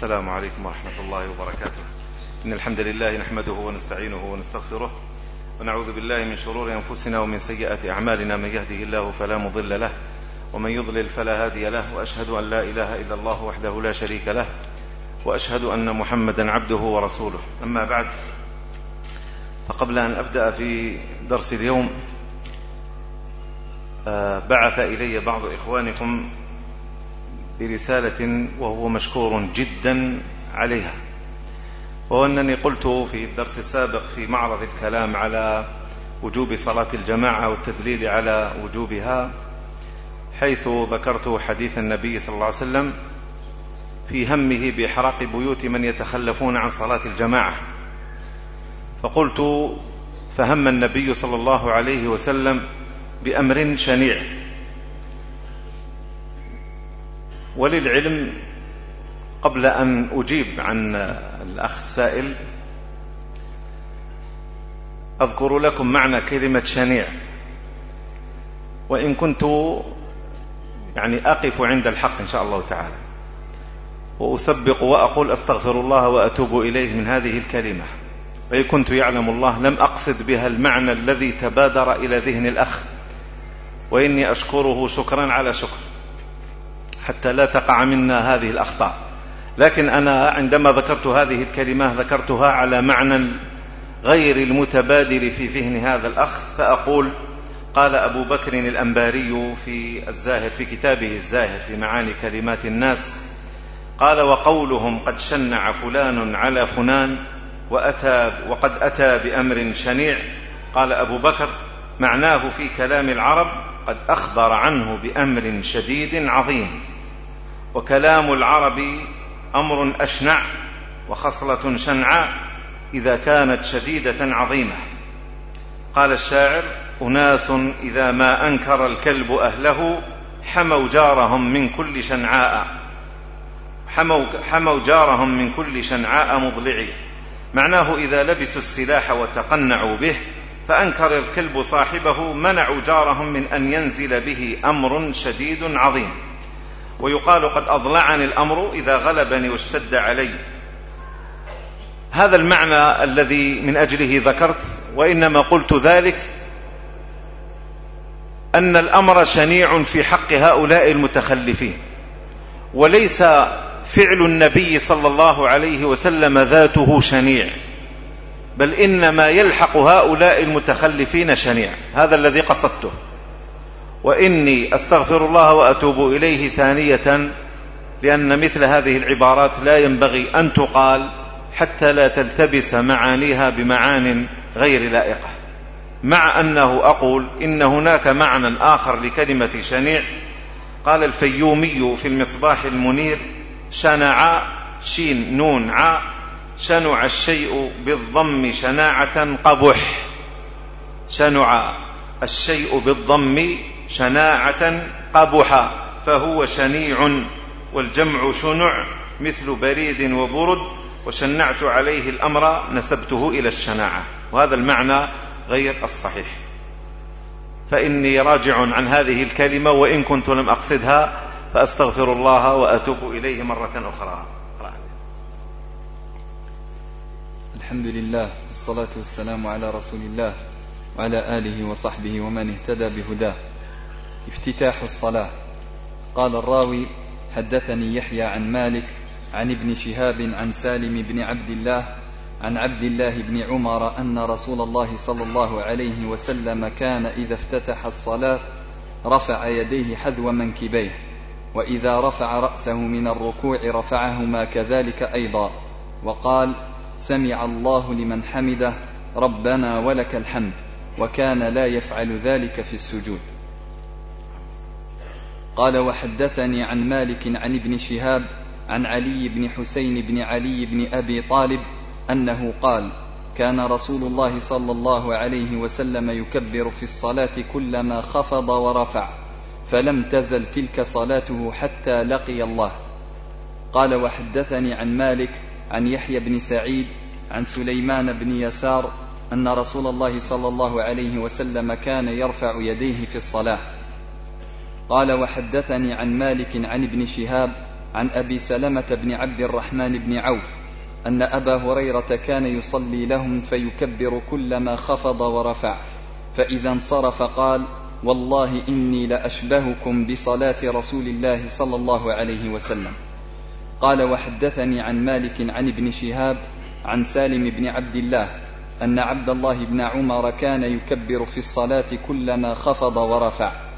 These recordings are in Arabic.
السلام عليكم ورحمة الله وبركاته. إن الحمد لله نحمده ونستعينه ونستغفره ونعوذ بالله من شرور أنفسنا ومن سيئات أعمالنا. من يهده الله فلا مضل له ومن يضلل فلا هادي له وأشهد أن لا إله إلا الله وحده لا شريك له وأشهد أن محمدا عبده ورسوله. أما بعد فقبل أن أبدأ في درس اليوم آه، بعث إلي بعض إخوانكم برسالة وهو مشكور جدا عليها. وهو أنني قلت في الدرس السابق في معرض الكلام على وجوب صلاة الجماعة والتدليل على وجوبها حيث ذكرت حديث النبي صلى الله عليه وسلم في همه بإحراق بيوت من يتخلفون عن صلاة الجماعة. فقلت فهم النبي صلى الله عليه وسلم بأمر شنيع. وللعلم قبل أن أجيب عن الأخ السائل أذكر لكم معنى كلمة شنيع. وإن كنت يعني أقف عند الحق إن شاء الله تعالى. وأسبق وأقول أستغفر الله وأتوب إليه من هذه الكلمة. وإن كنت يعلم الله لم أقصد بها المعنى الذي تبادر إلى ذهن الأخ. وإني أشكره شكرا على شكر. حتى لا تقع منا هذه الأخطاء. لكن أنا عندما ذكرت هذه الكلمة ذكرتها على معنى غير المتبادر في ذهن هذا الأخ فأقول قال أبو بكر الأنباري في الزاهر في كتابه الزاهر في معاني كلمات الناس قال وقولهم قد شنع فلان على فلان وأتى وقد أتى بأمر شنيع. قال أبو بكر معناه في كلام العرب قد أخبر عنه بأمر شديد عظيم. وكلام العرب أمر أشنع وخصلة شنعاء إذا كانت شديدة عظيمة. قال الشاعر أناس إذا ما أنكر الكلب أهله حموا جارهم من كل شنعاء. حموا, حموا جارهم من كل شنعاء مضلع معناه إذا لبسوا السلاح وتقنعوا به فأنكر الكلب صاحبه منعوا جارهم من أن ينزل به أمر شديد عظيم. ويقال قد أضلعني الأمر إذا غلبني واشتد علي. هذا المعنى الذي من أجله ذكرت وإنما قلت ذلك أن الأمر شنيع في حق هؤلاء المتخلفين وليس فعل النبي صلى الله عليه وسلم ذاته شنيع بل إنما يلحق هؤلاء المتخلفين شنيع. هذا الذي قصدته. وإني أستغفر الله وأتوب إليه ثانية لأن مثل هذه العبارات لا ينبغي أن تقال حتى لا تلتبس معانيها بمعان غير لائقة. مع أنه أقول إن هناك معنى آخر لكلمة شنيع قال الفيومي في المصباح المنير شنع شين نون ع شنع الشيء بالضم شناعة قبح. شنع الشيء بالضم شناعة قبح فهو شنيع والجمع شنع مثل بريد وبرد وشنعت عليه الأمر نسبته إلى الشناعة. وهذا المعنى غير الصحيح. فإني راجع عن هذه الكلمة وإن كنت لم أقصدها فأستغفر الله وأتوب إليه مرة أخرى. الحمد لله والصلاة والسلام على رسول الله وعلى آله وصحبه ومن اهتدى بهداه. افتتاح الصلاة. قال الراوي حدثني يحيى عن مالك عن ابن شهاب عن سالم بن عبد الله عن عبد الله بن عمر أن رسول الله صلى الله عليه وسلم كان إذا افتتح الصلاة رفع يديه حذو منكبيه وإذا رفع رأسه من الركوع رفعهما كذلك أيضا وقال سمع الله لمن حمده ربنا ولك الحمد وكان لا يفعل ذلك في السجود. قال وحدثني عن مالك عن ابن شهاب عن علي بن حسين بن علي بن أبي طالب أنه قال كان رسول الله صلى الله عليه وسلم يكبر في الصلاة كلما خفض ورفع فلم تزل تلك صلاته حتى لقي الله. قال وحدثني عن مالك عن يحيى بن سعيد عن سليمان بن يسار أن رسول الله صلى الله عليه وسلم كان يرفع يديه في الصلاة. قال وحدثني عن مالك عن ابن شهاب عن أبي سلمة بن عبد الرحمن بن عوف أن أبا هريرة كان يصلي لهم فيكبر كلما خفض ورفع فإذا انصرف قال والله إني لأشبهكم بصلاة رسول الله صلى الله عليه وسلم. قال وحدثني عن مالك عن ابن شهاب عن سالم بن عبد الله أن عبد الله بن عمر كان يكبر في الصلاة كلما خفض ورفع.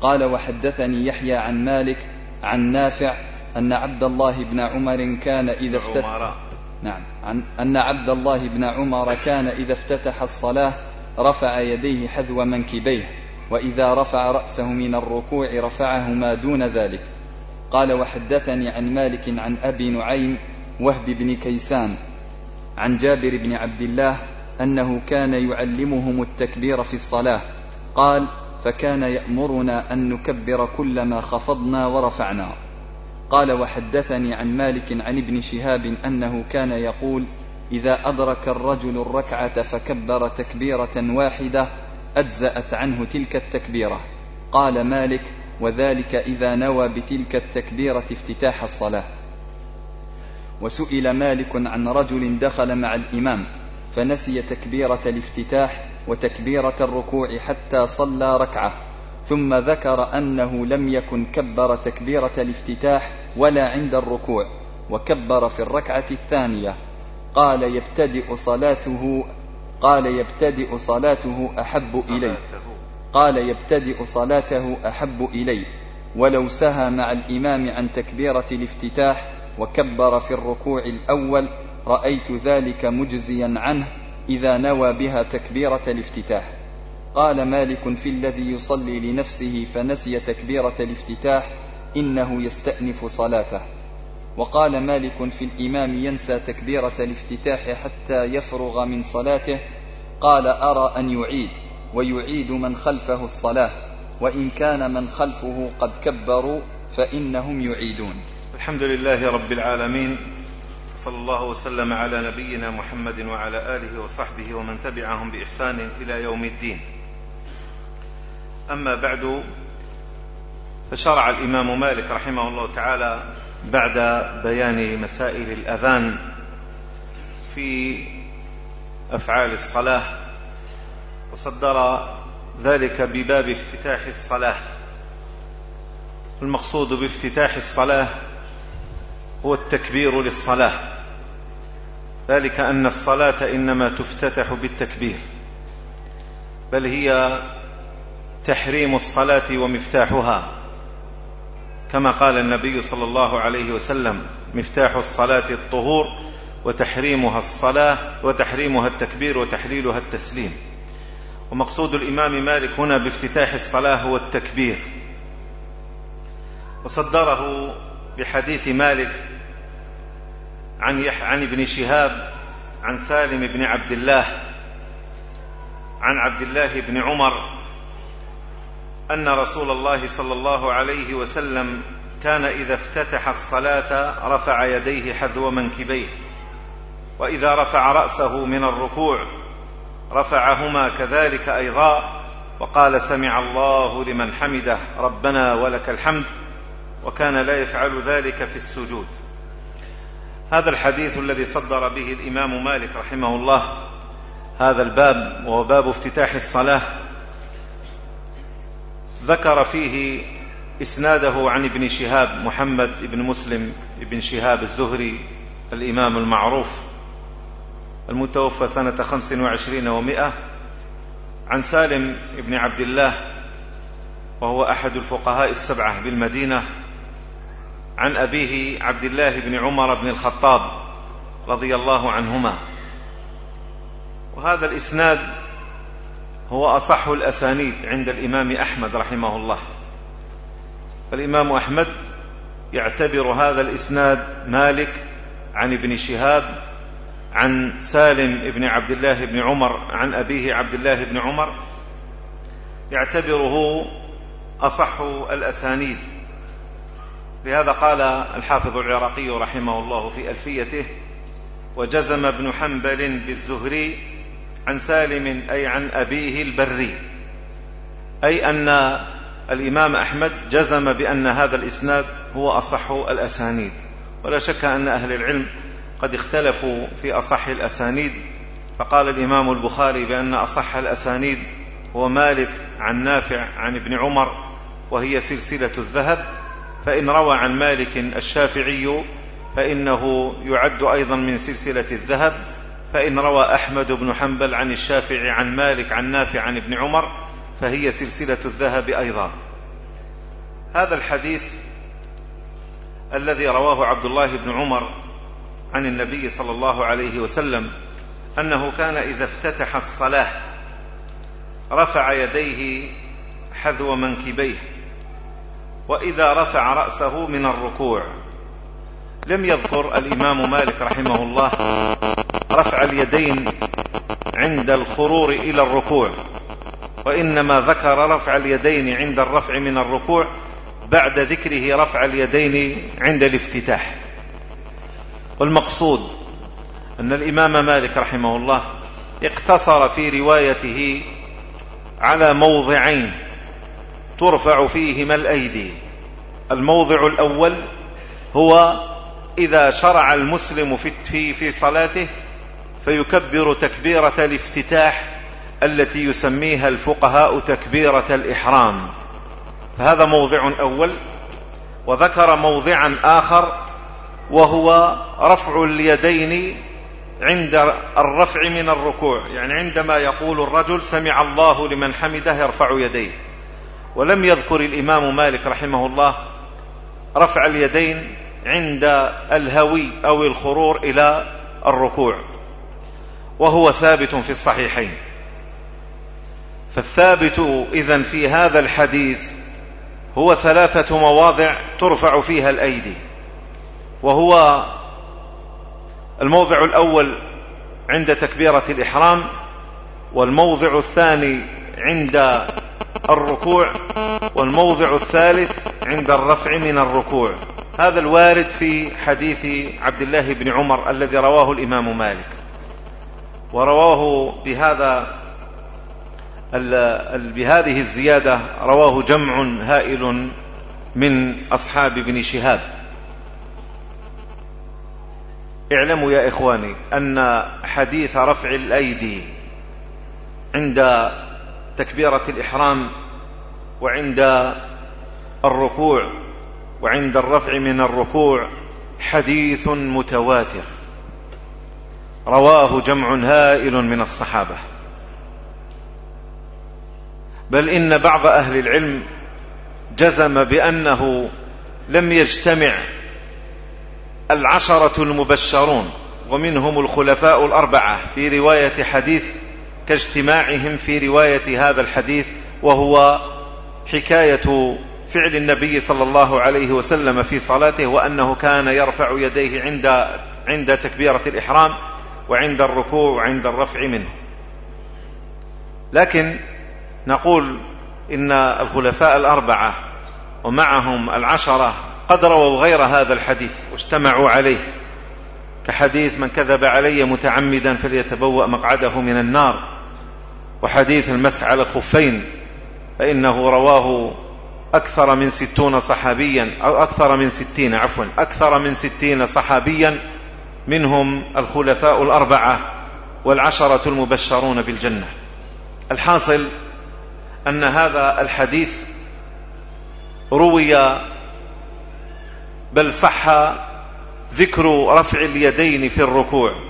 قال وحدثني يحيى عن مالك عن نافع أن عبد الله بن عمر كان إذا افتتح نعم. عن أن عبد الله بن عمر كان إذا افتتح الصلاة رفع يديه حذو منكبيه وإذا رفع رأسه من الركوع رفعه ما دون ذلك. قال وحدثني عن مالك عن أبي نعيم وهب بن كيسان عن جابر بن عبد الله أنه كان يعلمهم التكبير في الصلاة. قال فكان يأمرنا أن نكبر كلما خفضنا ورفعنا. قال وحدثني عن مالك عن ابن شهاب أنه كان يقول إذا أدرك الرجل الركعة فكبر تكبيرة واحدة أجزأت عنه تلك التكبيرة. قال مالك وذلك إذا نوى بتلك التكبيرة افتتاح الصلاة. وسئل مالك عن رجل دخل مع الإمام. فنسي تكبيرة الافتتاح وتكبيرة الركوع حتى صلى ركعة ثم ذكر أنه لم يكن كبر تكبيرة الافتتاح ولا عند الركوع وكبر في الركعة الثانية. قال يبتدئ صلاته قال يبتدئ صلاته أحب إليه. قال يبتدئ صلاته أحب إلي ولو سهى مع الإمام عن تكبيرة الافتتاح وكبر في الركوع الأول رأيت ذلك مجزيا عنه إذا نوى بها تكبيرة الافتتاح. قال مالك في الذي يصلي لنفسه فنسي تكبيرة الافتتاح إنه يستأنف صلاته. وقال مالك في الإمام ينسى تكبيرة الافتتاح حتى يفرغ من صلاته. قال أرى أن يعيد ويعيد من خلفه الصلاة وإن كان من خلفه قد كبروا فإنهم يعيدون. الحمد لله رب العالمين صلى الله وسلم على نبينا محمد وعلى آله وصحبه ومن تبعهم بإحسان إلى يوم الدين. أما بعد فشرع الإمام مالك رحمه الله تعالى بعد بيان مسائل الأذان في أفعال الصلاة وصدر ذلك بباب افتتاح الصلاة. المقصود بافتتاح الصلاة هو التكبير للصلاة. ذلك أن الصلاة إنما تفتتح بالتكبير. بل هي تحريم الصلاة ومفتاحها. كما قال النبي صلى الله عليه وسلم مفتاح الصلاة الطهور وتحريمها الصلاة وتحريمها التكبير وتحليلها التسليم. ومقصود الإمام مالك هنا بافتتاح الصلاة هو التكبير. وصدره بحديث مالك عن, عن ابن شهاب عن سالم بن عبد الله عن عبد الله بن عمر أن رسول الله صلى الله عليه وسلم كان إذا افتتح الصلاة رفع يديه حذو منكبيه وإذا رفع رأسه من الركوع رفعهما كذلك أيضا وقال سمع الله لمن حمده ربنا ولك الحمد وكان لا يفعل ذلك في السجود. هذا الحديث الذي صدر به الإمام مالك رحمه الله هذا الباب وهو باب افتتاح الصلاة ذكر فيه إسناده عن ابن شهاب محمد بن مسلم بن شهاب الزهري الإمام المعروف المتوفى سنة خمس وعشرين ومائة عن سالم بن عبد الله وهو أحد الفقهاء السبعة بالمدينة عن أبيه عبد الله بن عمر بن الخطاب رضي الله عنهما. وهذا الإسناد هو أصح الأسانيد عند الإمام أحمد رحمه الله. فالإمام أحمد يعتبر هذا الإسناد مالك عن ابن شهاب عن سالم بن عبد الله بن عمر عن أبيه عبد الله بن عمر. يعتبره أصح الأسانيد. لهذا قال الحافظ العراقي رحمه الله في ألفيته وجزم ابن حنبل بالزهري عن سالم أي عن أبيه البري أي أن الإمام أحمد جزم بأن هذا الإسناد هو أصح الأسانيد. ولا شك أن أهل العلم قد اختلفوا في أصح الأسانيد فقال الإمام البخاري بأن أصح الأسانيد هو مالك عن نافع عن ابن عمر وهي سلسلة الذهب فإن روى عن مالك الشافعي فإنه يعد أيضا من سلسلة الذهب فإن روى أحمد بن حنبل عن الشافعي عن مالك عن نافع عن ابن عمر فهي سلسلة الذهب أيضا. هذا الحديث الذي رواه عبد الله بن عمر عن النبي صلى الله عليه وسلم أنه كان إذا افتتح الصلاة رفع يديه حذو منكبيه. وإذا رفع رأسه من الركوع. لم يذكر الإمام مالك رحمه الله رفع اليدين عند الخرور إلى الركوع. وإنما ذكر رفع اليدين عند الرفع من الركوع بعد ذكره رفع اليدين عند الافتتاح. والمقصود أن الإمام مالك رحمه الله اقتصر في روايته على موضعين. ترفع فيهما الأيدي. الموضع الأول هو إذا شرع المسلم في في صلاته فيكبر تكبيرة الافتتاح التي يسميها الفقهاء تكبيرة الإحرام. فهذا موضع أول. وذكر موضعا آخر وهو رفع اليدين عند الرفع من الركوع. يعني عندما يقول الرجل سمع الله لمن حمده يرفع يديه. ولم يذكر الإمام مالك رحمه الله رفع اليدين عند الهوي أو الخرور إلى الركوع وهو ثابت في الصحيحين. فالثابت إذن في هذا الحديث هو ثلاثة مواضع ترفع فيها الأيدي وهو الموضع الأول عند تكبيرة الإحرام والموضع الثاني عند الركوع والموضع الثالث عند الرفع من الركوع. هذا الوارد في حديث عبد الله بن عمر الذي رواه الإمام مالك. ورواه بهذا بهذه الزيادة رواه جمع هائل من أصحاب ابن شهاب. اعلموا يا إخواني أن حديث رفع الأيدي عند تكبيرة الإحرام وعند الركوع وعند الرفع من الركوع حديث متواتر. رواه جمع هائل من الصحابة. بل إن بعض أهل العلم جزم بأنه لم يجتمع العشرة المبشرون ومنهم الخلفاء الأربعة في رواية حديث كاجتماعهم في رواية هذا الحديث وهو حكاية فعل النبي صلى الله عليه وسلم في صلاته وأنه كان يرفع يديه عند عند تكبيرة الإحرام وعند الركوع وعند الرفع منه. لكن نقول إن الخلفاء الأربعة ومعهم العشرة قد رووا غير هذا الحديث واجتمعوا عليه. كحديث من كذب علي متعمدا فليتبوأ مقعده من النار. وحديث المسح على الخفين فإنه رواه أكثر من ستون صحابيا أو أكثر من ستين عفوا أكثر من ستين صحابيا منهم الخلفاء الأربعة والعشرة المبشرون بالجنة. الحاصل أن هذا الحديث روي بل صح ذكر رفع اليدين في الركوع.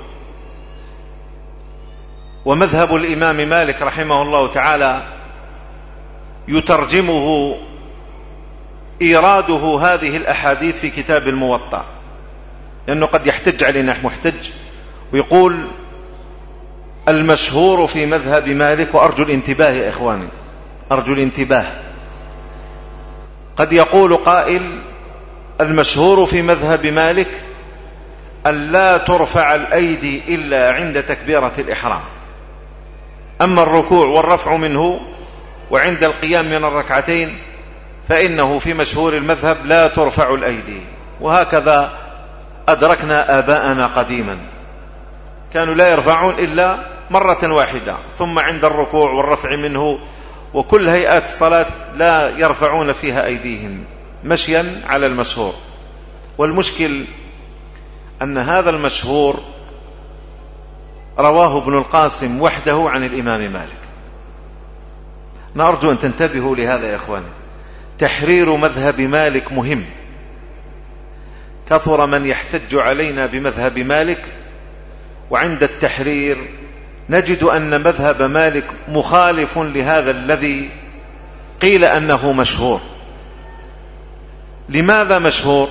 ومذهب الإمام مالك رحمه الله تعالى يترجمه إيراده هذه الأحاديث في كتاب الموطأ. لأنه قد يحتج علينا محتج. ويقول المشهور في مذهب مالك وأرجو الانتباه يا إخواني أرجو الانتباه. قد يقول قائل المشهور في مذهب مالك أن لا ترفع الأيدي إلا عند تكبيرة الإحرام. أما الركوع والرفع منه وعند القيام من الركعتين فإنه في مشهور المذهب لا ترفع الأيدي. وهكذا أدركنا آباءنا قديما. كانوا لا يرفعون إلا مرة واحدة. ثم عند الركوع والرفع منه وكل هيئات الصلاة لا يرفعون فيها أيديهم مشيا على المشهور. والمشكل أن هذا المشهور رواه ابن القاسم وحده عن الإمام مالك. نرجو أن تنتبهوا لهذا يا إخواني. تحرير مذهب مالك مهم. كثر من يحتج علينا بمذهب مالك وعند التحرير نجد أن مذهب مالك مخالف لهذا الذي قيل أنه مشهور. لماذا مشهور؟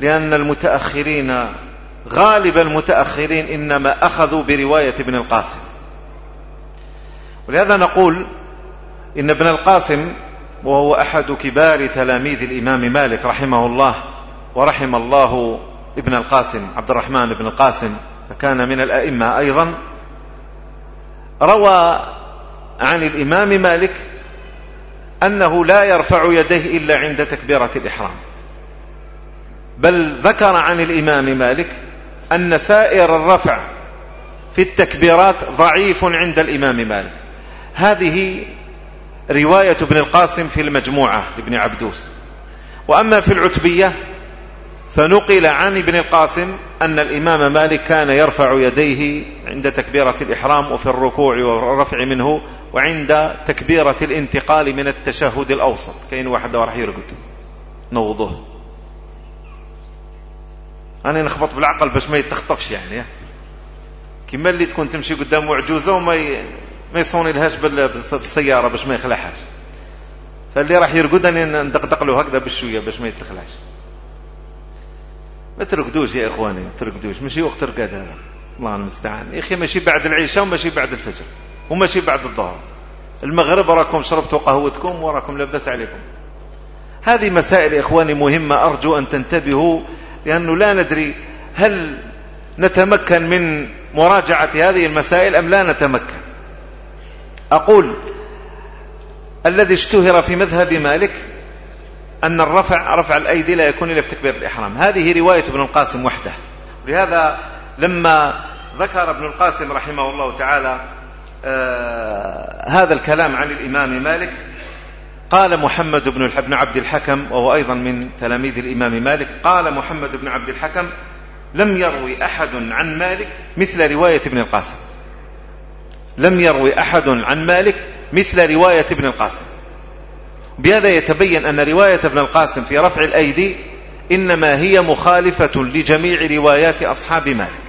لأن المتأخرين غالب المتأخرين إنما أخذوا برواية ابن القاسم. ولهذا نقول إن ابن القاسم وهو أحد كبار تلاميذ الإمام مالك رحمه الله ورحم الله ابن القاسم عبد الرحمن بن القاسم فكان من الأئمة أيضا. روى عن الإمام مالك أنه لا يرفع يديه إلا عند تكبيرة الإحرام. بل ذكر عن الإمام مالك أن سائر الرفع في التكبيرات ضعيف عند الإمام مالك. هذه رواية ابن القاسم في المجموعة لابن عبدوس. وأما في العتبية فنقل عن ابن القاسم أن الإمام مالك كان يرفع يديه عند تكبيرة الإحرام وفي الركوع والرفع منه وعند تكبيرة الانتقال من التشهد الأوسط. كاين واحد راح يرقد. نوضه أنا نخبط بالعقل باش ما يتخطفش يعني كما اللي تكون تمشي قدام عجوزة وما ي... ما يصوني لهاش بالسيارة باش ما يخلعهاش. فاللي راح يرقد أنا ندقدق له هكذا بالشوية باش ما يتخلعش. ما ترقدوش يا إخواني ما ترقدوش. ماشي وقت رقاد هذا. الله المستعان. يا أخي ماشي بعد العشاء وماشي بعد الفجر وماشي بعد الظهر. المغرب راكم شربتوا قهوتكم وراكم لبس عليكم. هذه مسائل يا إخواني مهمة أرجو أن تنتبهوا لأنه لا ندري هل نتمكن من مراجعة هذه المسائل أم لا نتمكن. أقول الذي اشتهر في مذهب مالك أن الرفع رفع الأيدي لا يكون إلا في تكبير الإحرام. هذه رواية ابن القاسم وحده. لهذا لما ذكر ابن القاسم رحمه الله تعالى آه هذا الكلام عن الإمام مالك قال محمد بن بن عبد الحكم وهو أيضا من تلاميذ الإمام مالك قال محمد بن عبد الحكم لم يروي أحد عن مالك مثل رواية ابن القاسم. لم يروي أحد عن مالك مثل رواية ابن القاسم. بهذا يتبين أن رواية ابن القاسم في رفع الأيدي إنما هي مخالفة لجميع روايات أصحاب مالك.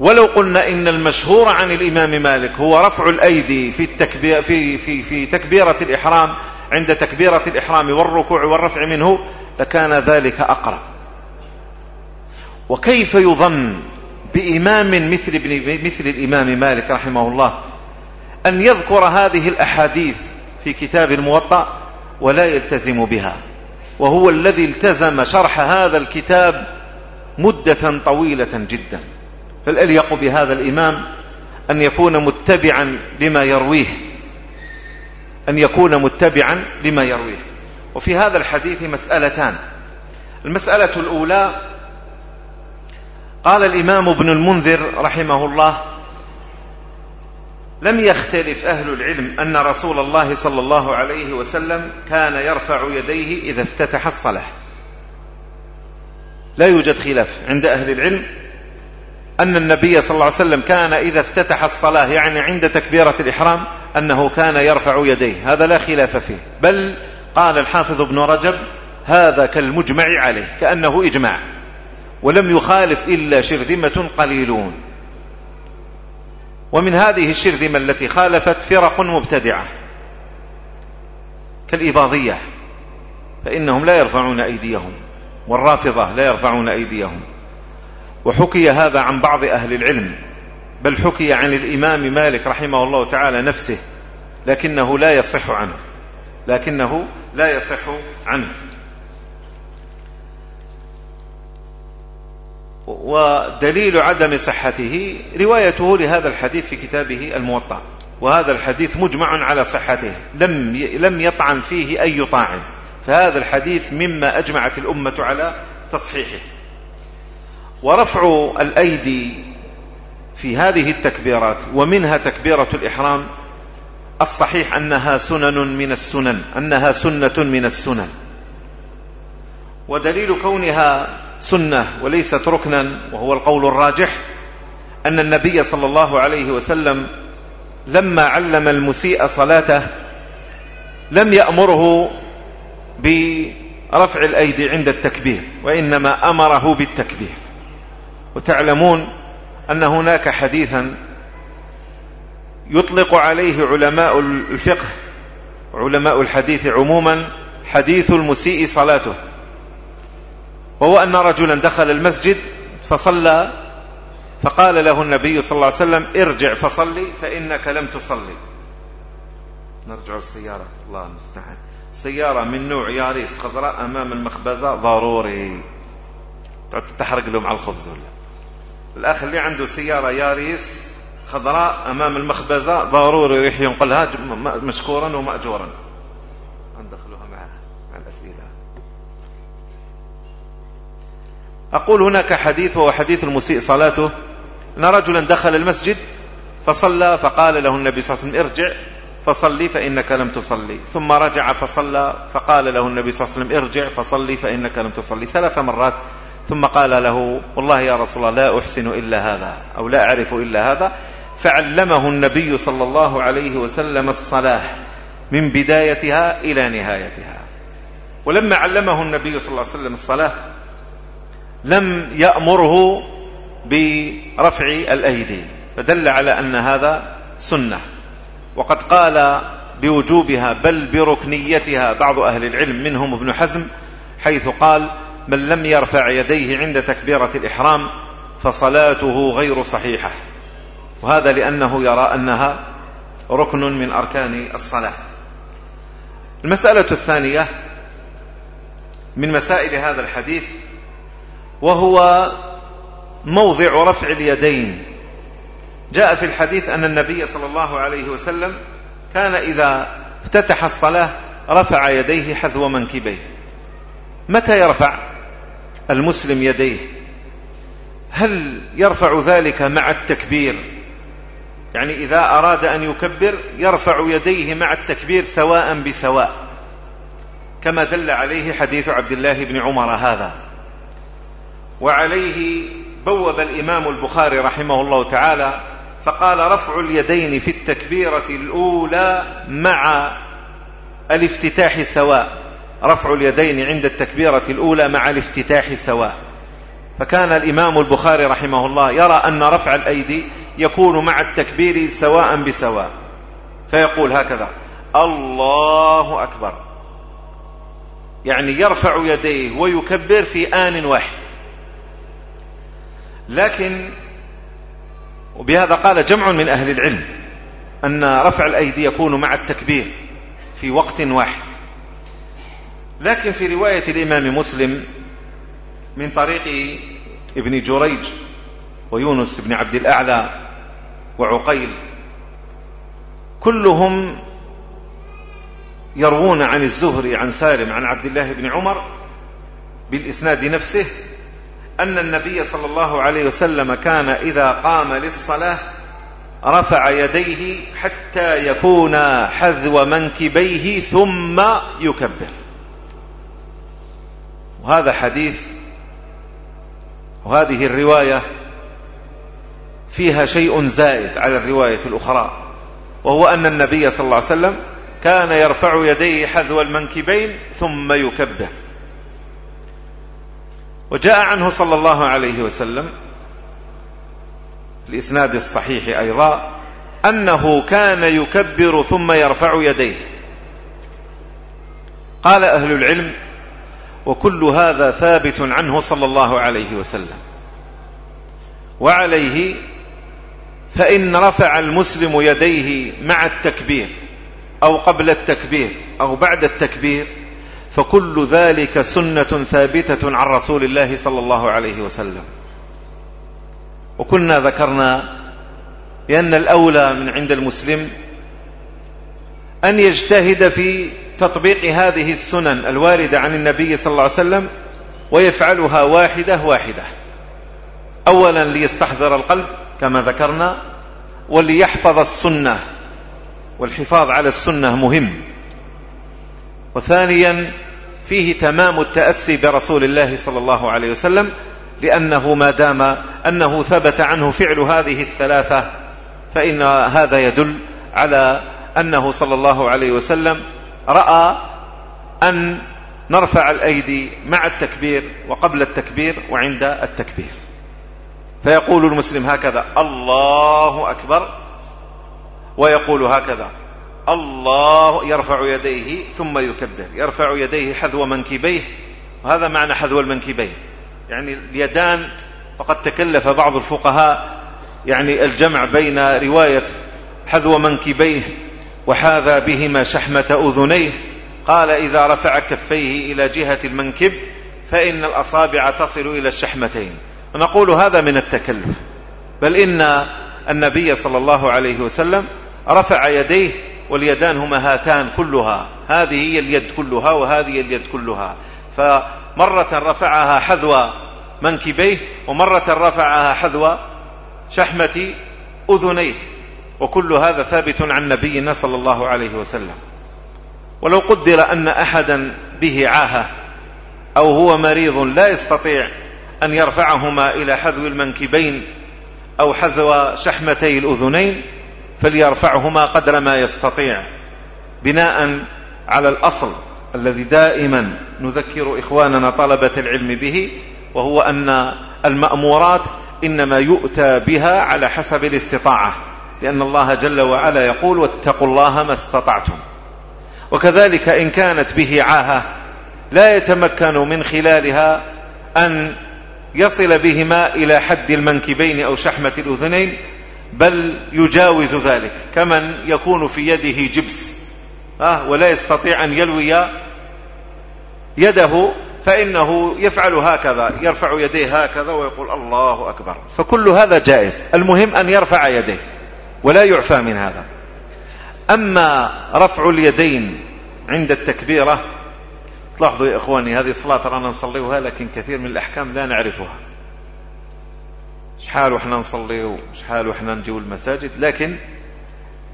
ولو قلنا إن المشهور عن الإمام مالك هو رفع الأيدي في, التكبير في, في, في تكبيرة الإحرام عند تكبيرة الإحرام والركوع والرفع منه لكان ذلك أقرب. وكيف يظن بإمام مثل, ابن مثل الإمام مالك رحمه الله أن يذكر هذه الأحاديث في كتاب الموطأ ولا يلتزم بها؟ وهو الذي التزم شرح هذا الكتاب مدة طويلة جدا. فالأليق بهذا الإمام أن يكون متبعا لما يرويه أن يكون متبعا لما يرويه. وفي هذا الحديث مسألتان. المسألة الأولى قال الإمام ابن المنذر رحمه الله لم يختلف أهل العلم أن رسول الله صلى الله عليه وسلم كان يرفع يديه إذا افتتح الصلاة. لا يوجد خلاف عند أهل العلم. أن النبي صلى الله عليه وسلم كان إذا افتتح الصلاة يعني عند تكبيرة الإحرام أنه كان يرفع يديه. هذا لا خلاف فيه. بل قال الحافظ ابن رجب هذا كالمجمع عليه كأنه إجماع. ولم يخالف إلا شرذمة قليلون. ومن هذه الشرذمة التي خالفت فرق مبتدعة كالإباضية فإنهم لا يرفعون أيديهم والرافضة لا يرفعون أيديهم. وحكي هذا عن بعض أهل العلم بل حكي عن الإمام مالك رحمه الله تعالى نفسه لكنه لا يصح عنه لكنه لا يصح عنه. ودليل عدم صحته روايته لهذا الحديث في كتابه الموطأ وهذا الحديث مجمع على صحته لم لم يطعن فيه أي طاعن فهذا الحديث مما أجمعت الأمة على تصحيحه. ورفع الأيدي في هذه التكبيرات ومنها تكبيرة الإحرام الصحيح أنها سنن من السنن أنها سنة من السنن. ودليل كونها سنة وليست ركنا وهو القول الراجح أن النبي صلى الله عليه وسلم لما علم المسيء صلاته لم يأمره برفع الأيدي عند التكبير وإنما أمره بالتكبير. وتعلمون أن هناك حديثا يطلق عليه علماء الفقه علماء الحديث عموما حديث المسيء صلاته. وهو أن رجلا دخل المسجد فصلى فقال له النبي صلى الله عليه وسلم ارجع فصلي فإنك لم تصلي. نرجع السيارة الله المستعان. سيارة من نوع ياريس خضراء أمام المخبزة ضروري. تحرق لهم على الخبز ولا؟ الأخ اللي عنده سيارة ياريس خضراء أمام المخبزة ضروري يروح ينقلها مشكورا ومأجورا. ندخلها مع مع الأسئلة. أقول هناك حديث وهو حديث المسيء صلاته. أن رجلا دخل المسجد فصلى فقال له النبي صلى الله عليه وسلم ارجع فصلي فإنك لم تصلي. ثم رجع فصلى فقال له النبي صلى الله عليه وسلم ارجع فصلي فإنك لم تصلي. ثلاث مرات ثم قال له والله يا رسول الله لا أحسن إلا هذا أو لا أعرف إلا هذا. فعلمه النبي صلى الله عليه وسلم الصلاة من بدايتها إلى نهايتها. ولما علمه النبي صلى الله عليه وسلم الصلاة لم يأمره برفع الأيدي فدل على أن هذا سنة. وقد قال بوجوبها بل بركنيتها بعض أهل العلم منهم ابن حزم حيث قال من لم يرفع يديه عند تكبيرة الإحرام فصلاته غير صحيحة. وهذا لأنه يرى أنها ركن من أركان الصلاة. المسألة الثانية من مسائل هذا الحديث وهو موضع رفع اليدين. جاء في الحديث أن النبي صلى الله عليه وسلم كان إذا افتتح الصلاة رفع يديه حذو منكبيه. متى يرفع؟ المسلم يديه. هل يرفع ذلك مع التكبير؟ يعني إذا أراد أن يكبر يرفع يديه مع التكبير سواء بسواء. كما دل عليه حديث عبد الله بن عمر هذا. وعليه بوب الإمام البخاري رحمه الله تعالى فقال رفع اليدين في التكبيرة الأولى مع الافتتاح سواء. رفع اليدين عند التكبيرة الأولى مع الافتتاح سواء. فكان الإمام البخاري رحمه الله يرى أن رفع الأيدي يكون مع التكبير سواء بسواء. فيقول هكذا الله أكبر. يعني يرفع يديه ويكبر في آن واحد. لكن وبهذا قال جمع من أهل العلم أن رفع الأيدي يكون مع التكبير في وقت واحد. لكن في رواية الإمام مسلم من طريق ابن جريج ويونس بن عبد الأعلى وعقيل كلهم يروون عن الزهري عن سالم عن عبد الله بن عمر بالإسناد نفسه أن النبي صلى الله عليه وسلم كان إذا قام للصلاة رفع يديه حتى يكون حذو منكبيه ثم يكبر. وهذا حديث وهذه الرواية فيها شيء زائد على الرواية الأخرى وهو أن النبي صلى الله عليه وسلم كان يرفع يديه حذو المنكبين ثم يكبر وجاء عنه صلى الله عليه وسلم الإسناد الصحيح أيضا أنه كان يكبر ثم يرفع يديه. قال أهل العلم وكل هذا ثابت عنه صلى الله عليه وسلم. وعليه فإن رفع المسلم يديه مع التكبير أو قبل التكبير أو بعد التكبير فكل ذلك سنة ثابتة عن رسول الله صلى الله عليه وسلم. وكنا ذكرنا بأن الأولى من عند المسلم أن يجتهد في تطبيق هذه السنن الواردة عن النبي صلى الله عليه وسلم ويفعلها واحدة واحدة. أولا ليستحضر القلب كما ذكرنا وليحفظ السنة والحفاظ على السنة مهم. وثانيا فيه تمام التأسي برسول الله صلى الله عليه وسلم لأنه ما دام أنه ثبت عنه فعل هذه الثلاثة فإن هذا يدل على أنه صلى الله عليه وسلم رأى أن نرفع الأيدي مع التكبير وقبل التكبير وعند التكبير. فيقول المسلم هكذا الله أكبر. ويقول هكذا الله يرفع يديه ثم يكبر يرفع يديه حذو منكبيه. وهذا معنى حذو المنكبين. يعني اليدان وقد تكلف بعض الفقهاء يعني الجمع بين رواية حذو منكبيه وحاذا بهما شحمة أذنيه. قال إذا رفع كفيه إلى جهة المنكب فإن الأصابع تصل إلى الشحمتين. ونقول هذا من التكلف. بل إن النبي صلى الله عليه وسلم رفع يديه واليدان هما هاتان كلها. هذه هي اليد كلها وهذه اليد كلها. فمرة رفعها حذو منكبيه ومرة رفعها حذو شحمة أذنيه. وكل هذا ثابت عن نبينا صلى الله عليه وسلم. ولو قدر أن أحدا به عاهة أو هو مريض لا يستطيع أن يرفعهما إلى حذو المنكبين أو حذو شحمتي الأذنين فليرفعهما قدر ما يستطيع. بناء على الأصل الذي دائما نذكر إخواننا طلبة العلم به وهو أن المأمورات إنما يؤتى بها على حسب الاستطاعة. لأن الله جل وعلا يقول واتقوا الله ما استطعتم. وكذلك إن كانت به عاهة لا يتمكن من خلالها أن يصل بهما إلى حد المنكبين أو شحمة الأذنين بل يجاوز ذلك كمن يكون في يده جبس ولا يستطيع أن يلوي يده فإنه يفعل هكذا يرفع يديه هكذا ويقول الله أكبر. فكل هذا جائز المهم أن يرفع يديه. ولا يعفى من هذا. أما رفع اليدين عند التكبيرة تلاحظوا يا إخواني هذه الصلاة رانا نصليها لكن كثير من الأحكام لا نعرفها. شحال وإحنا نصلي وشحال وإحنا نجيو المساجد؟ لكن